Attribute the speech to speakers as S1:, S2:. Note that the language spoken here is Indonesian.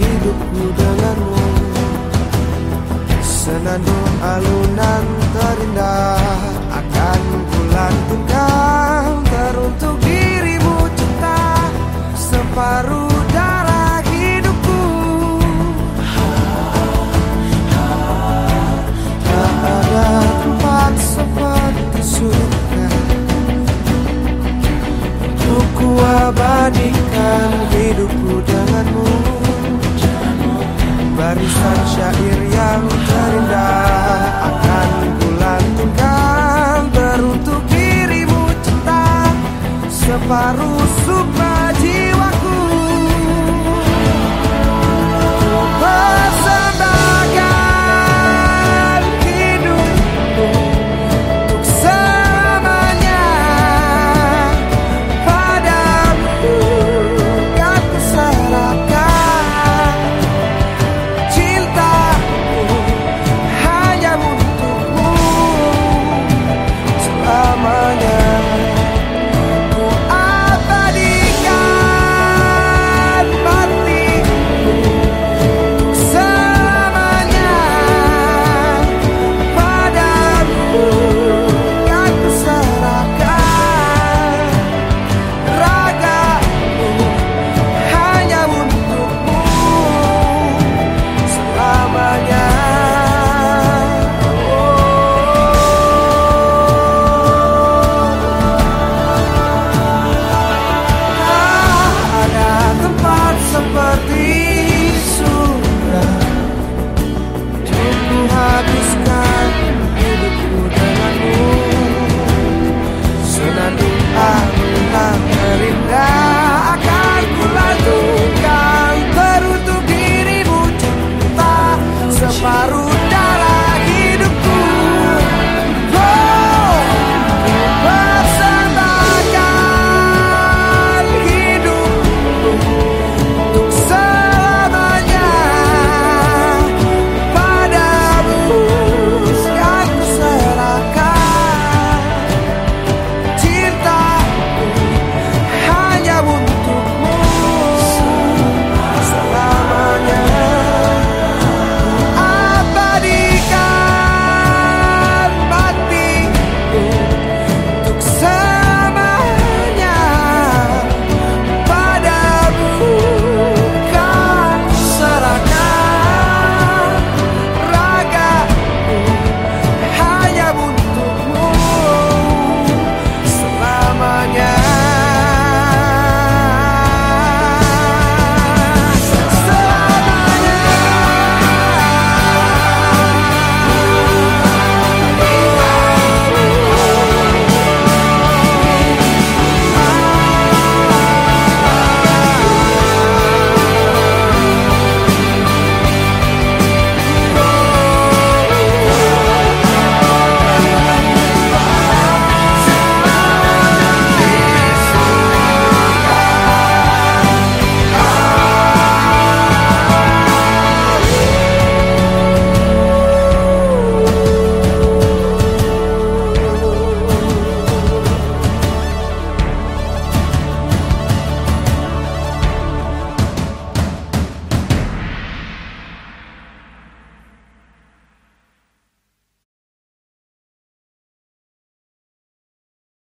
S1: Hidupku denganmu. Senandung alunan terindah. farusa baru.